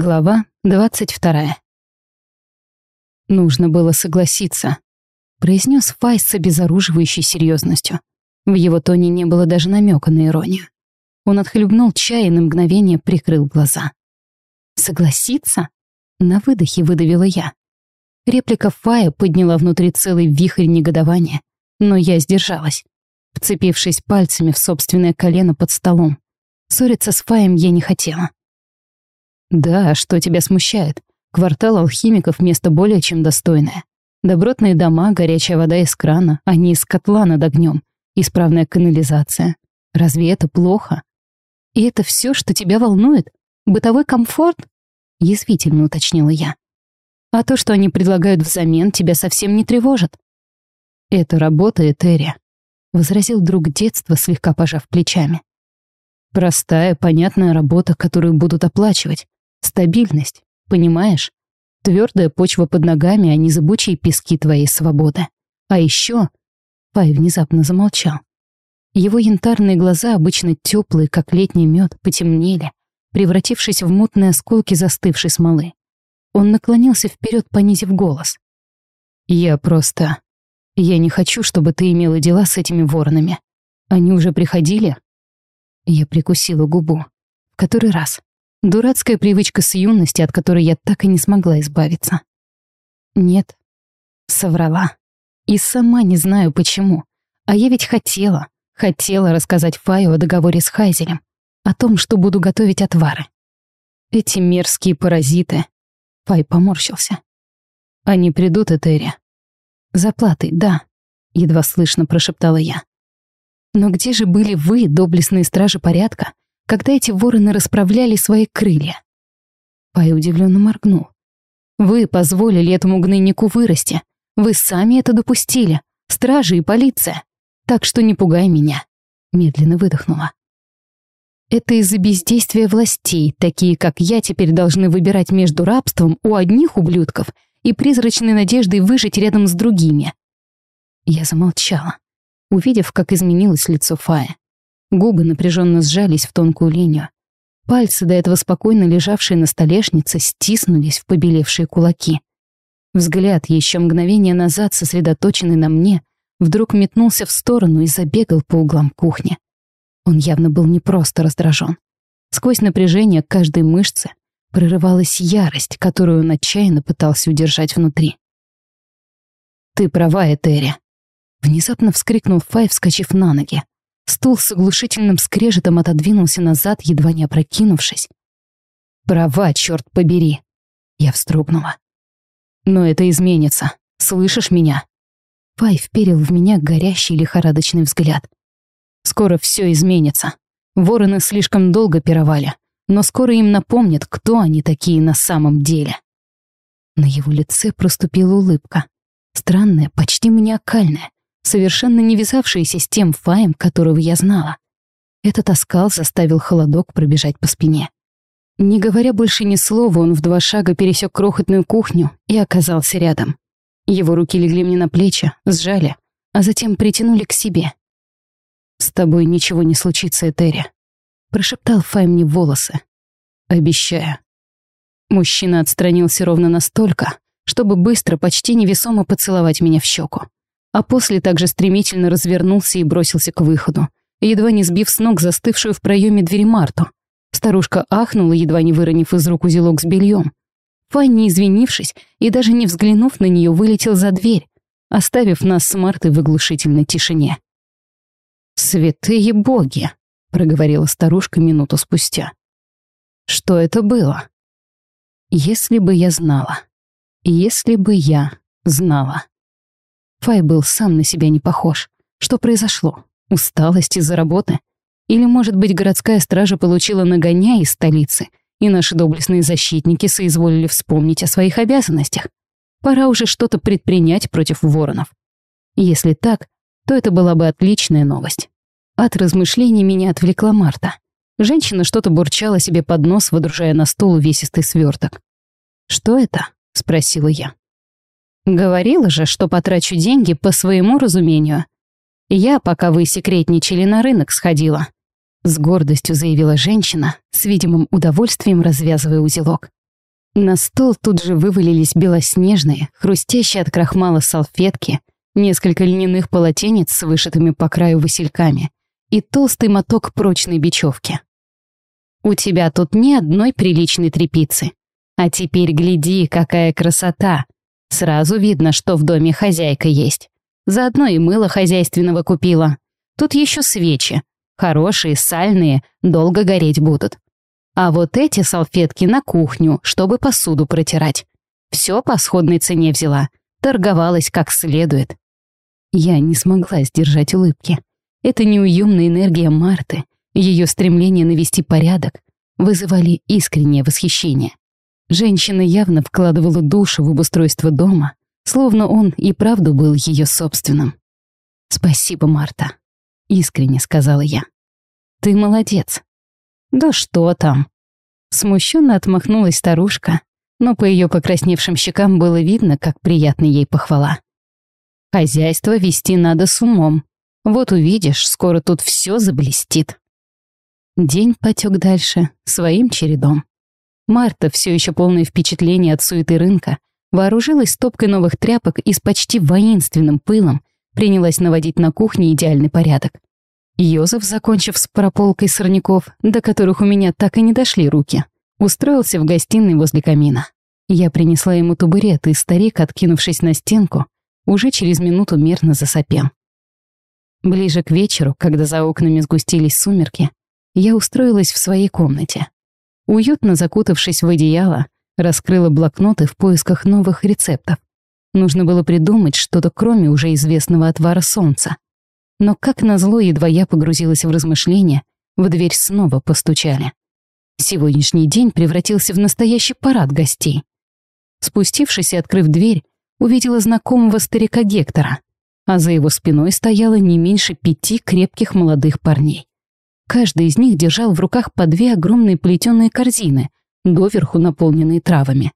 Глава двадцать вторая. «Нужно было согласиться», — произнес Файс с обезоруживающей серьезностью. В его тоне не было даже намека на иронию. Он отхлебнул чай и на мгновение прикрыл глаза. «Согласиться?» — на выдохе выдавила я. Реплика Фая подняла внутри целый вихрь негодования, но я сдержалась, вцепившись пальцами в собственное колено под столом. Ссориться с Фаем я не хотела. Да, что тебя смущает? Квартал алхимиков — место более чем достойное. Добротные дома, горячая вода из крана, а не из котла над огнем, исправная канализация. Разве это плохо? И это все, что тебя волнует? Бытовой комфорт? Язвительно уточнила я. А то, что они предлагают взамен, тебя совсем не тревожит. Это работает, Эри, возразил друг детства, слегка пожав плечами. Простая, понятная работа, которую будут оплачивать. Стабильность, понимаешь? Твердая почва под ногами, а не зыбучие пески твоей свободы. А еще... Пай внезапно замолчал. Его янтарные глаза, обычно теплые, как летний мед, потемнели, превратившись в мутные осколки застывшей смолы. Он наклонился вперед, понизив голос. «Я просто... Я не хочу, чтобы ты имела дела с этими воронами. Они уже приходили?» Я прикусила губу. В который раз. Дурацкая привычка с юности, от которой я так и не смогла избавиться. Нет, соврала. И сама не знаю почему. А я ведь хотела, хотела рассказать Фаю о договоре с Хайзелем, о том, что буду готовить отвары. Эти мерзкие паразиты. Фай поморщился. Они придут, Этери. За платой, да, едва слышно прошептала я. Но где же были вы, доблестные стражи порядка, когда эти вороны расправляли свои крылья. Пай удивленно моргнул. «Вы позволили этому гнойнику вырасти. Вы сами это допустили. Стражи и полиция. Так что не пугай меня», — медленно выдохнула. «Это из-за бездействия властей, такие как я теперь должны выбирать между рабством у одних ублюдков и призрачной надеждой выжить рядом с другими». Я замолчала, увидев, как изменилось лицо Фая. Губы напряженно сжались в тонкую линию. Пальцы, до этого спокойно лежавшие на столешнице, стиснулись в побелевшие кулаки. Взгляд, еще мгновение назад сосредоточенный на мне, вдруг метнулся в сторону и забегал по углам кухни. Он явно был не просто раздражен. Сквозь напряжение каждой мышцы прорывалась ярость, которую он отчаянно пытался удержать внутри. «Ты права, Этери!» Внезапно вскрикнул Фай, вскочив на ноги. Стул с оглушительным скрежетом отодвинулся назад, едва не опрокинувшись. «Права, черт побери!» Я встрогнула. «Но это изменится. Слышишь меня?» Пай вперил в меня горящий лихорадочный взгляд. «Скоро все изменится. Вороны слишком долго пировали, но скоро им напомнят, кто они такие на самом деле». На его лице проступила улыбка. Странная, почти маниакальная совершенно не вязавшиеся с тем Фаем, которого я знала. Этот оскал заставил холодок пробежать по спине. Не говоря больше ни слова, он в два шага пересек крохотную кухню и оказался рядом. Его руки легли мне на плечи, сжали, а затем притянули к себе. «С тобой ничего не случится, Этери», — прошептал Фай мне в волосы. «Обещаю». Мужчина отстранился ровно настолько, чтобы быстро, почти невесомо поцеловать меня в щеку а после также стремительно развернулся и бросился к выходу, едва не сбив с ног застывшую в проеме двери Марту. Старушка ахнула, едва не выронив из рук узелок с бельем. Фай, не извинившись и даже не взглянув на нее, вылетел за дверь, оставив нас с Мартой в оглушительной тишине. «Святые боги!» — проговорила старушка минуту спустя. «Что это было?» «Если бы я знала. Если бы я знала». Фай был сам на себя не похож. Что произошло? Усталость из-за работы? Или, может быть, городская стража получила нагоняй из столицы, и наши доблестные защитники соизволили вспомнить о своих обязанностях? Пора уже что-то предпринять против воронов. Если так, то это была бы отличная новость. От размышлений меня отвлекла Марта. Женщина что-то бурчала себе под нос, водружая на стол увесистый сверток. «Что это?» — спросила я. Говорила же, что потрачу деньги по своему разумению. Я, пока вы секретничали, на рынок сходила. С гордостью заявила женщина, с видимым удовольствием развязывая узелок. На стол тут же вывалились белоснежные, хрустящие от крахмала салфетки, несколько льняных полотенец с вышитыми по краю васильками и толстый моток прочной бечевки. «У тебя тут ни одной приличной трепицы. А теперь гляди, какая красота! Сразу видно, что в доме хозяйка есть. Заодно и мыло хозяйственного купила. Тут еще свечи. Хорошие, сальные, долго гореть будут. А вот эти салфетки на кухню, чтобы посуду протирать. Все по сходной цене взяла. Торговалась как следует. Я не смогла сдержать улыбки. Эта неуемная энергия Марты, ее стремление навести порядок, вызывали искреннее восхищение. Женщина явно вкладывала душу в обустройство дома, словно он и правду был ее собственным. «Спасибо, Марта», — искренне сказала я. «Ты молодец». «Да что там?» Смущенно отмахнулась старушка, но по ее покрасневшим щекам было видно, как приятна ей похвала. «Хозяйство вести надо с умом. Вот увидишь, скоро тут все заблестит». День потек дальше, своим чередом. Марта, все еще полное впечатление от суеты рынка, вооружилась стопкой новых тряпок и с почти воинственным пылом принялась наводить на кухне идеальный порядок. Йозеф, закончив с прополкой сорняков, до которых у меня так и не дошли руки, устроился в гостиной возле камина. Я принесла ему табурет, и старик, откинувшись на стенку, уже через минуту мерно засопел. Ближе к вечеру, когда за окнами сгустились сумерки, я устроилась в своей комнате. Уютно закутавшись в одеяло, раскрыла блокноты в поисках новых рецептов. Нужно было придумать что-то кроме уже известного отвара солнца. Но как назло, едва я погрузилась в размышления, в дверь снова постучали. Сегодняшний день превратился в настоящий парад гостей. Спустившись и открыв дверь, увидела знакомого старика Гектора, а за его спиной стояло не меньше пяти крепких молодых парней. Каждый из них держал в руках по две огромные плетеные корзины, доверху наполненные травами.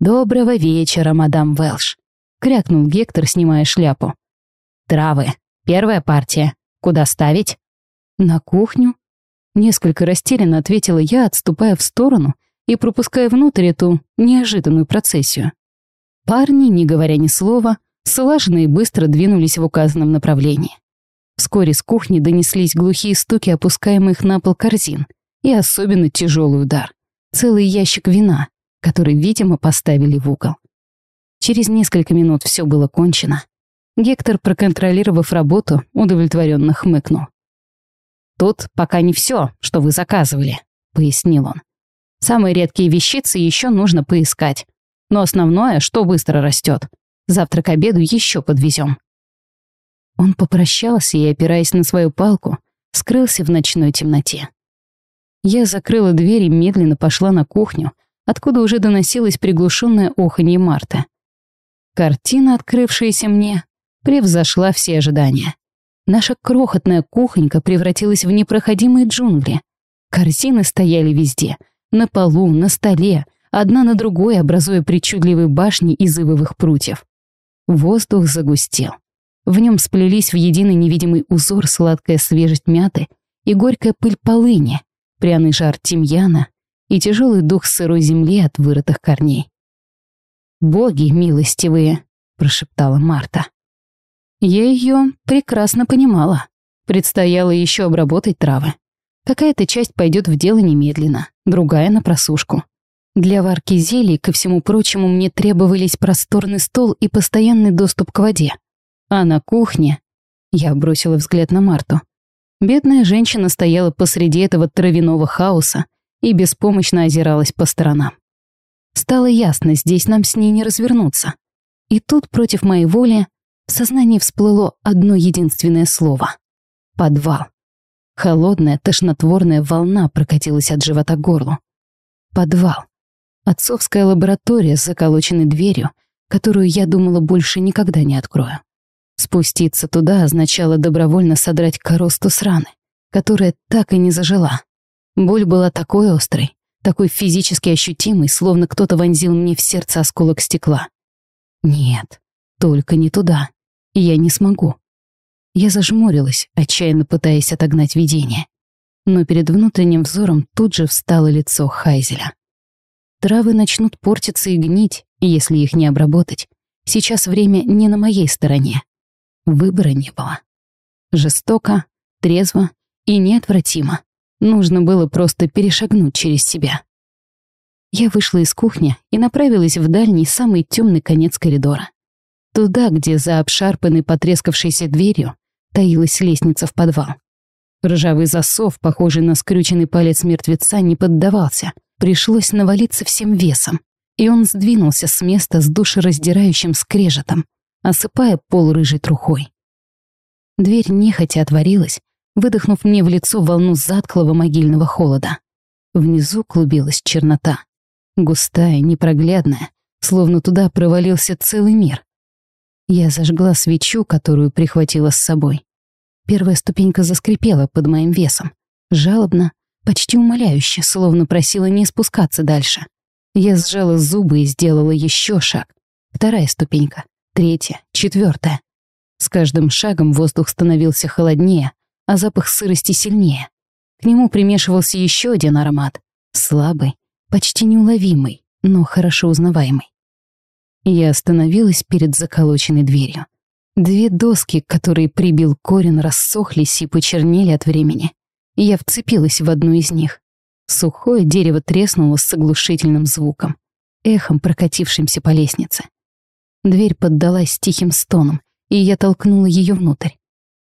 «Доброго вечера, мадам Велш», — крякнул Гектор, снимая шляпу. «Травы. Первая партия. Куда ставить?» «На кухню?» Несколько растерянно ответила я, отступая в сторону и пропуская внутрь эту неожиданную процессию. Парни, не говоря ни слова, слаженно и быстро двинулись в указанном направлении. Вскоре с кухни донеслись глухие стуки опускаемых на пол корзин и особенно тяжелый удар. Целый ящик вина, который, видимо, поставили в угол. Через несколько минут все было кончено. Гектор, проконтролировав работу, удовлетворенно хмыкнул. «Тут пока не все, что вы заказывали», — пояснил он. «Самые редкие вещицы еще нужно поискать. Но основное, что быстро растет. Завтра к обеду еще подвезем. Он попрощался и, опираясь на свою палку, скрылся в ночной темноте. Я закрыла дверь и медленно пошла на кухню, откуда уже доносилось приглушенное оханье Марты. Картина, открывшаяся мне, превзошла все ожидания. Наша крохотная кухонька превратилась в непроходимые джунгли. Корзины стояли везде, на полу, на столе, одна на другой, образуя причудливые башни из ивовых прутьев. Воздух загустел. В нем сплелись в единый невидимый узор сладкая свежесть мяты и горькая пыль полыни, пряный жар тимьяна и тяжелый дух сырой земли от вырытых корней. «Боги милостивые!» — прошептала Марта. Я ее прекрасно понимала. Предстояло еще обработать травы. Какая-то часть пойдет в дело немедленно, другая — на просушку. Для варки зелий, ко всему прочему, мне требовались просторный стол и постоянный доступ к воде. А на кухне... Я бросила взгляд на Марту. Бедная женщина стояла посреди этого травяного хаоса и беспомощно озиралась по сторонам. Стало ясно, здесь нам с ней не развернуться. И тут, против моей воли, в сознании всплыло одно единственное слово. Подвал. Холодная, тошнотворная волна прокатилась от живота к горлу. Подвал. Отцовская лаборатория с заколоченной дверью, которую я думала больше никогда не открою. Спуститься туда означало добровольно содрать коросту с раны, которая так и не зажила. Боль была такой острой, такой физически ощутимой, словно кто-то вонзил мне в сердце осколок стекла. Нет, только не туда. Я не смогу. Я зажмурилась, отчаянно пытаясь отогнать видение. Но перед внутренним взором тут же встало лицо Хайзеля. Травы начнут портиться и гнить, если их не обработать. Сейчас время не на моей стороне. Выбора не было. Жестоко, трезво и неотвратимо. Нужно было просто перешагнуть через себя. Я вышла из кухни и направилась в дальний, самый темный конец коридора. Туда, где за обшарпанной потрескавшейся дверью таилась лестница в подвал. Ржавый засов, похожий на скрюченный палец мертвеца, не поддавался. Пришлось навалиться всем весом, и он сдвинулся с места с душераздирающим скрежетом, осыпая пол рыжей трухой. Дверь нехотя отворилась, выдохнув мне в лицо волну затклого могильного холода. Внизу клубилась чернота. Густая, непроглядная, словно туда провалился целый мир. Я зажгла свечу, которую прихватила с собой. Первая ступенька заскрипела под моим весом. Жалобно, почти умоляюще, словно просила не спускаться дальше. Я сжала зубы и сделала еще шаг. Вторая ступенька, третья, четвертая. С каждым шагом воздух становился холоднее, а запах сырости сильнее. К нему примешивался еще один аромат, слабый, почти неуловимый, но хорошо узнаваемый. Я остановилась перед заколоченной дверью. Две доски, которые прибил корень, рассохлись и почернели от времени. Я вцепилась в одну из них. Сухое дерево треснуло с оглушительным звуком, эхом прокатившимся по лестнице. Дверь поддалась тихим стоном, и я толкнула ее внутрь.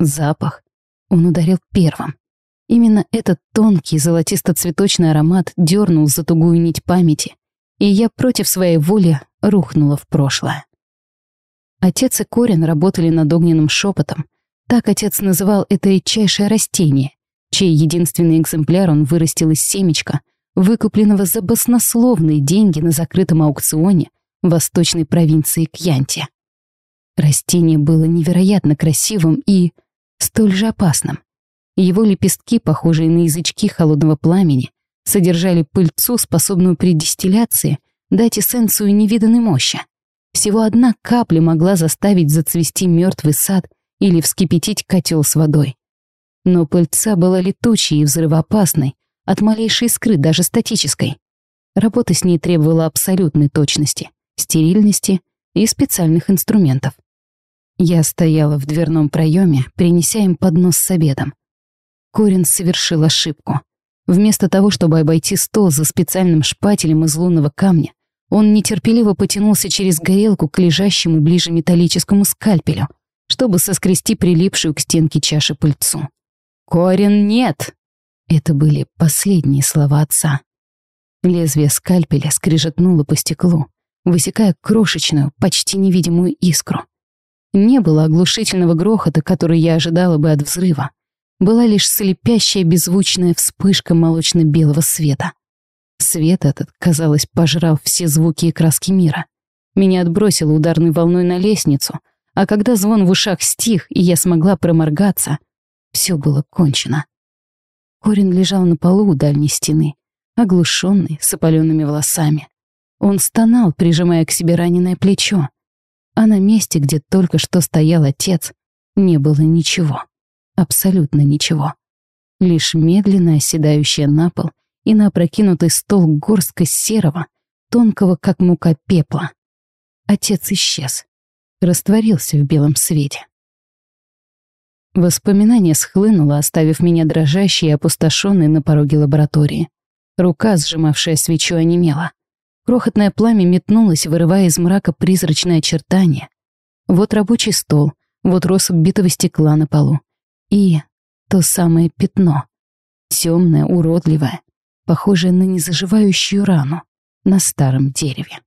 Запах. Он ударил первым. Именно этот тонкий золотисто-цветочный аромат дернул за тугую нить памяти, и я против своей воли рухнула в прошлое. Отец и Корин работали над огненным шепотом. Так отец называл это редчайшее растение, чей единственный экземпляр он вырастил из семечка, выкупленного за баснословные деньги на закрытом аукционе восточной провинции Кьянти. Растение было невероятно красивым и столь же опасным. Его лепестки, похожие на язычки холодного пламени, содержали пыльцу, способную при дистилляции дать эссенцию невиданной мощи. Всего одна капля могла заставить зацвести мертвый сад или вскипятить котел с водой. Но пыльца была летучей и взрывоопасной, от малейшей искры, даже статической. Работа с ней требовала абсолютной точности, стерильности и специальных инструментов. Я стояла в дверном проеме, принеся им поднос с обедом. Корин совершил ошибку. Вместо того, чтобы обойти стол за специальным шпателем из лунного камня, он нетерпеливо потянулся через горелку к лежащему ближе металлическому скальпелю, чтобы соскрести прилипшую к стенке чаши пыльцу. «Корин, нет!» Это были последние слова отца. Лезвие скальпеля скрежетнуло по стеклу, высекая крошечную, почти невидимую искру. Не было оглушительного грохота, который я ожидала бы от взрыва была лишь слепящая беззвучная вспышка молочно-белого света. Свет этот, казалось, пожрал все звуки и краски мира. Меня отбросило ударной волной на лестницу, а когда звон в ушах стих, и я смогла проморгаться, все было кончено. Корин лежал на полу у дальней стены, оглушенный, с опаленными волосами. Он стонал, прижимая к себе раненое плечо, а на месте, где только что стоял отец, не было ничего. Абсолютно ничего. Лишь медленно оседающая на пол и на опрокинутый стол горстка серого, тонкого, как мука пепла. Отец исчез. Растворился в белом свете. Воспоминание схлынуло, оставив меня дрожащей и опустошенной на пороге лаборатории. Рука, сжимавшая свечу, онемела. Крохотное пламя метнулось, вырывая из мрака призрачное очертание. Вот рабочий стол, вот россыпь битого стекла на полу. И то самое пятно. Темное, уродливое, похожее на незаживающую рану на старом дереве.